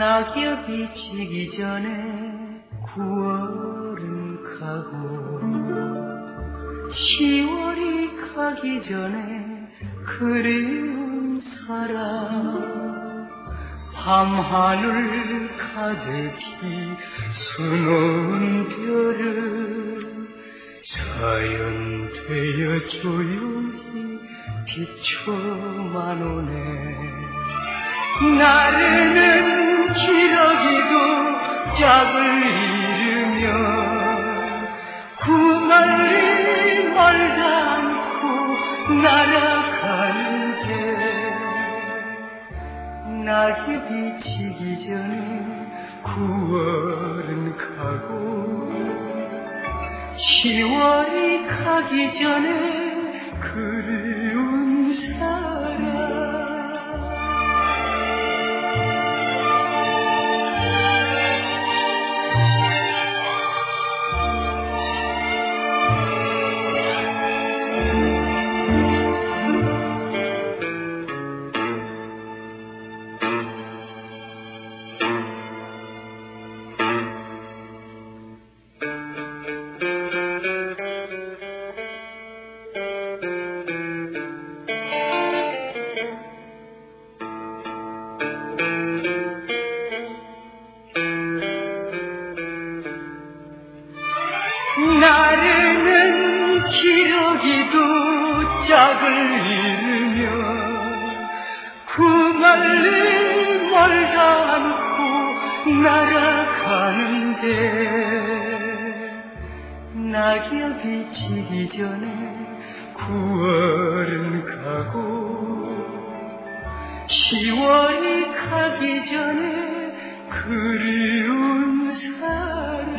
낙엽이 지기 전에 9월은 가고 10월이 가기 전에 그리운 사람 밤하늘 가득히 수놓은 별을 자연되어 조용히 비춰만 오네. 나르는 날아가는데 낙엽이 지기 전에 9월은 가고 10월이 가기 전에 나르는 기러기도 짝을 이루며 구말리 멀다 않고 날아가는데 낙엽이 지기 전에 9월은 가고 시월이 가기 전에 그리운 사람